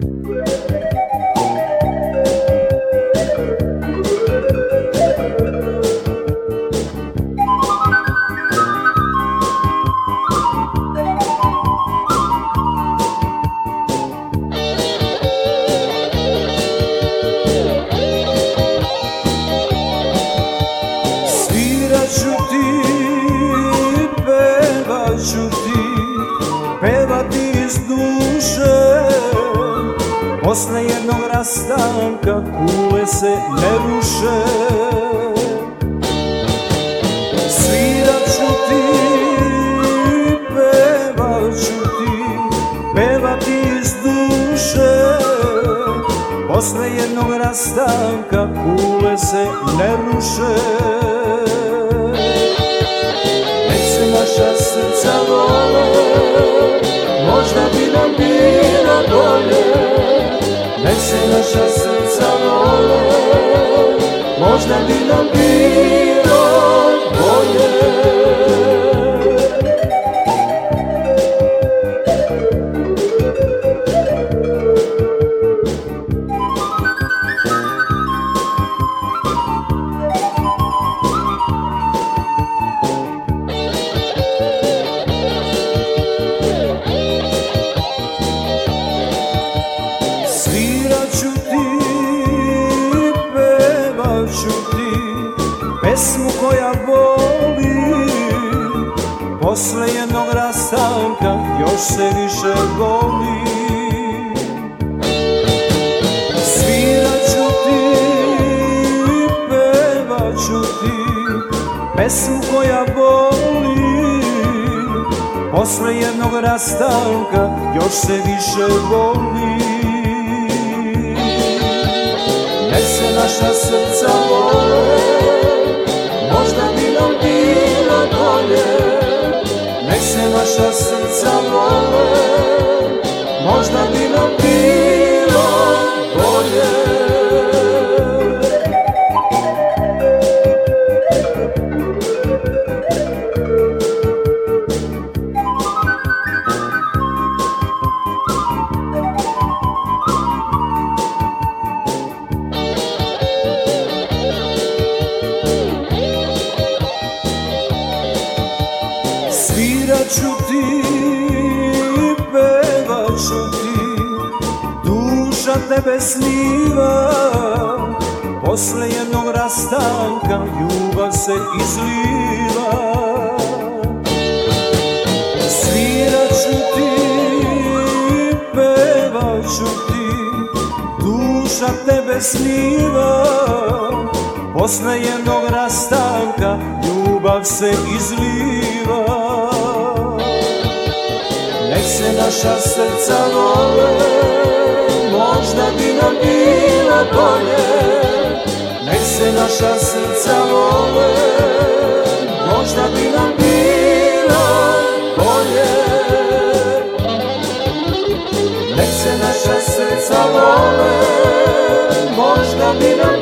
Sviraću Posle jednog rastanka kule se ne ruše. Sviraću ti, pevaću ti, pevati iz duše. Posle jednog rastanka kule se ne ruše. Nek se naša srca vole Možda bi nam bilo Pesmu koja boli. Posle jednog rastanka još se više voli Sviraću ti, pevaću ti Pesmu koja boli. Posle jednog rastanka još se više voli Nek se naša srca vole naša srca vole Možda bi Sviraću ti, pevaću ti. Duša tebe sniva Posle jednog rastanka ljubav se izliva. Sviraću ti, pevaću ti. Duša tebe sniva Posle jednog rastanka ljubav se izliva se naša srca vole Možda bi nam bilo bolje. Nek se naša srca vole Možda bi nam bilo bolje. Nek se naša srca vole Možda bi nam